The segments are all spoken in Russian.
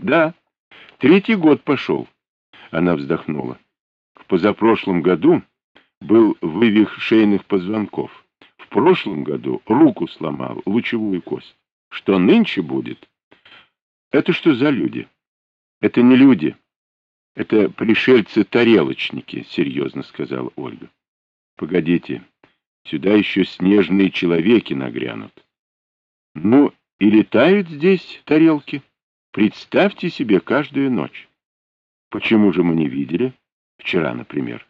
Да, третий год пошел. Она вздохнула. В позапрошлом году был вывих шейных позвонков. В прошлом году руку сломал, лучевую кость. Что нынче будет? Это что за люди? Это не люди. Это пришельцы-тарелочники, серьезно сказала Ольга. Погодите, сюда еще снежные человеки нагрянут. Ну, и летают здесь тарелки. Представьте себе каждую ночь. Почему же мы не видели? Вчера, например.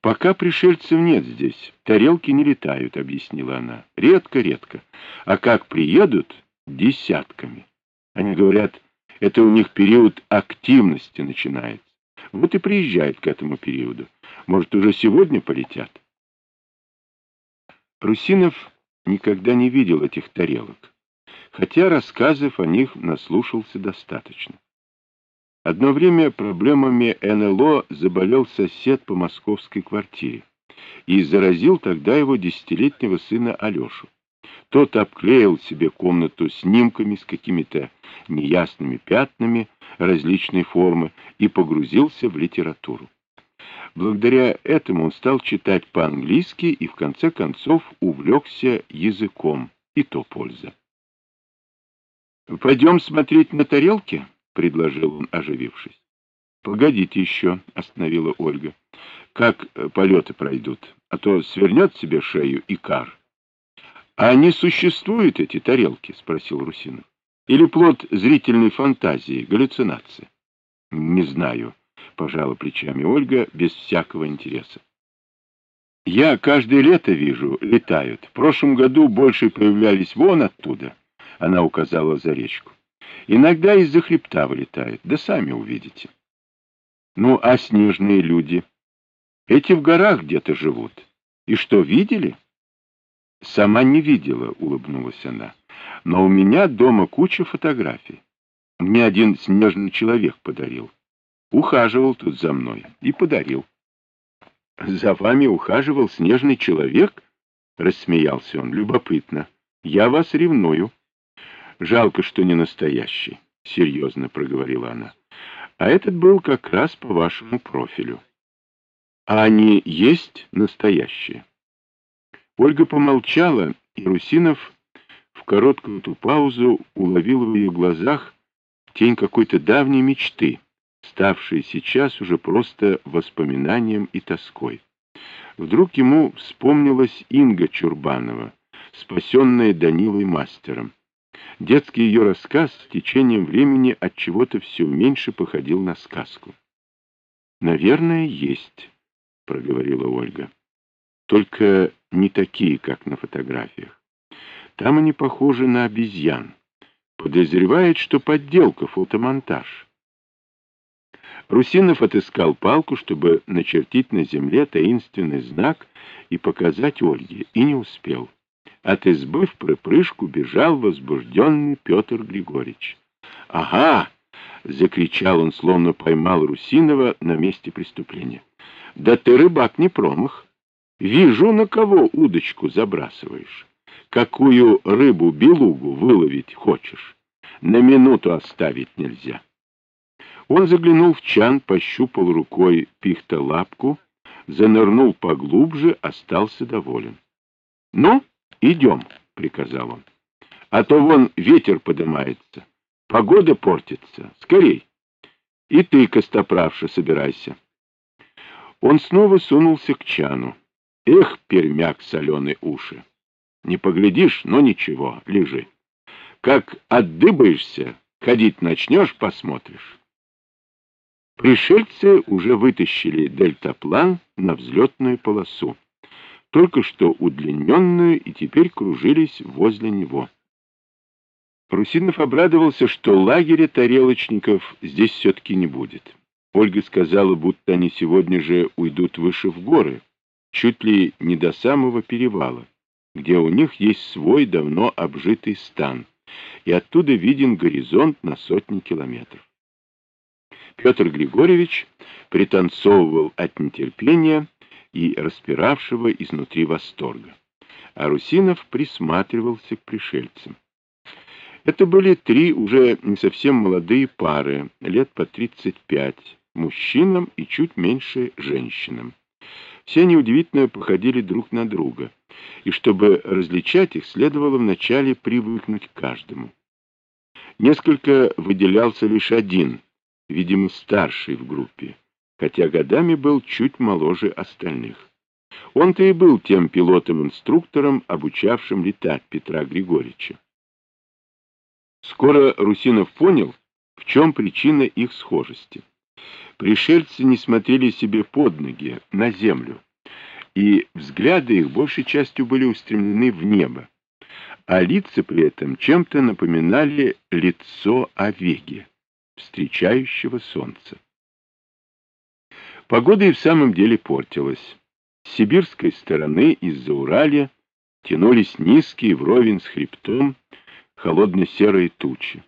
Пока пришельцев нет здесь, тарелки не летают, объяснила она. Редко-редко. А как приедут? Десятками. Они говорят, это у них период активности начинается. Вот и приезжают к этому периоду. Может, уже сегодня полетят? Русинов никогда не видел этих тарелок, хотя рассказов о них наслушался достаточно. Одно время проблемами НЛО заболел сосед по московской квартире и заразил тогда его десятилетнего сына Алешу. Тот обклеил себе комнату снимками с какими-то неясными пятнами различной формы и погрузился в литературу. Благодаря этому он стал читать по-английски и в конце концов увлекся языком, и то польза. «Пойдем смотреть на тарелки?» — предложил он, оживившись. «Погодите еще», — остановила Ольга. «Как э, полеты пройдут, а то свернет себе шею и кар». «А не существуют эти тарелки?» — спросил Русинов. «Или плод зрительной фантазии, галлюцинации?» «Не знаю», — пожала плечами Ольга без всякого интереса. «Я каждое лето вижу, летают. В прошлом году больше появлялись вон оттуда», — она указала за речку. Иногда из-за хребта вылетает, да сами увидите. Ну, а снежные люди? Эти в горах где-то живут. И что, видели? Сама не видела, улыбнулась она. Но у меня дома куча фотографий. Мне один снежный человек подарил. Ухаживал тут за мной и подарил. За вами ухаживал снежный человек? Рассмеялся он. Любопытно. Я вас ревную. Жалко, что не настоящий, — серьезно проговорила она. А этот был как раз по вашему профилю. А они есть настоящие? Ольга помолчала, и Русинов в короткую ту паузу уловил в ее глазах тень какой-то давней мечты, ставшей сейчас уже просто воспоминанием и тоской. Вдруг ему вспомнилась Инга Чурбанова, спасенная Данилой мастером. Детский ее рассказ с течением времени от чего-то все меньше походил на сказку. «Наверное, есть», — проговорила Ольга. «Только не такие, как на фотографиях. Там они похожи на обезьян. Подозревает, что подделка, фотомонтаж». Русинов отыскал палку, чтобы начертить на земле таинственный знак и показать Ольге, и не успел. От избы в припрыжку бежал возбужденный Петр Григорьевич. «Ага!» — закричал он, словно поймал Русинова на месте преступления. «Да ты, рыбак, не промах. Вижу, на кого удочку забрасываешь. Какую рыбу-белугу выловить хочешь. На минуту оставить нельзя». Он заглянул в чан, пощупал рукой пихта-лапку, занырнул поглубже, остался доволен. «Ну?» «Идем», — приказал он. «А то вон ветер поднимается, погода портится. Скорей! И ты, Костоправша, собирайся». Он снова сунулся к чану. Эх, пермяк соленые уши! Не поглядишь, но ничего, лежи. Как отдыбаешься, ходить начнешь, посмотришь. Пришельцы уже вытащили дельтаплан на взлетную полосу только что удлиненную, и теперь кружились возле него. Русинов обрадовался, что лагеря тарелочников здесь все-таки не будет. Ольга сказала, будто они сегодня же уйдут выше в горы, чуть ли не до самого перевала, где у них есть свой давно обжитый стан, и оттуда виден горизонт на сотни километров. Петр Григорьевич пританцовывал от нетерпения, и распиравшего изнутри восторга. А Русинов присматривался к пришельцам. Это были три уже не совсем молодые пары, лет по 35, мужчинам и чуть меньше женщинам. Все они удивительно походили друг на друга, и чтобы различать их, следовало вначале привыкнуть к каждому. Несколько выделялся лишь один, видимо, старший в группе, хотя годами был чуть моложе остальных. Он-то и был тем пилотом-инструктором, обучавшим летать Петра Григорьевича. Скоро Русинов понял, в чем причина их схожести. Пришельцы не смотрели себе под ноги, на землю, и взгляды их большей частью были устремлены в небо, а лица при этом чем-то напоминали лицо Овеги, встречающего солнце. Погода и в самом деле портилась. С сибирской стороны из-за Уралья тянулись низкие вровень с хребтом холодно-серые тучи,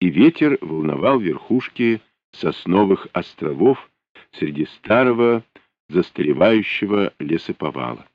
и ветер волновал верхушки сосновых островов среди старого застаревающего лесоповала.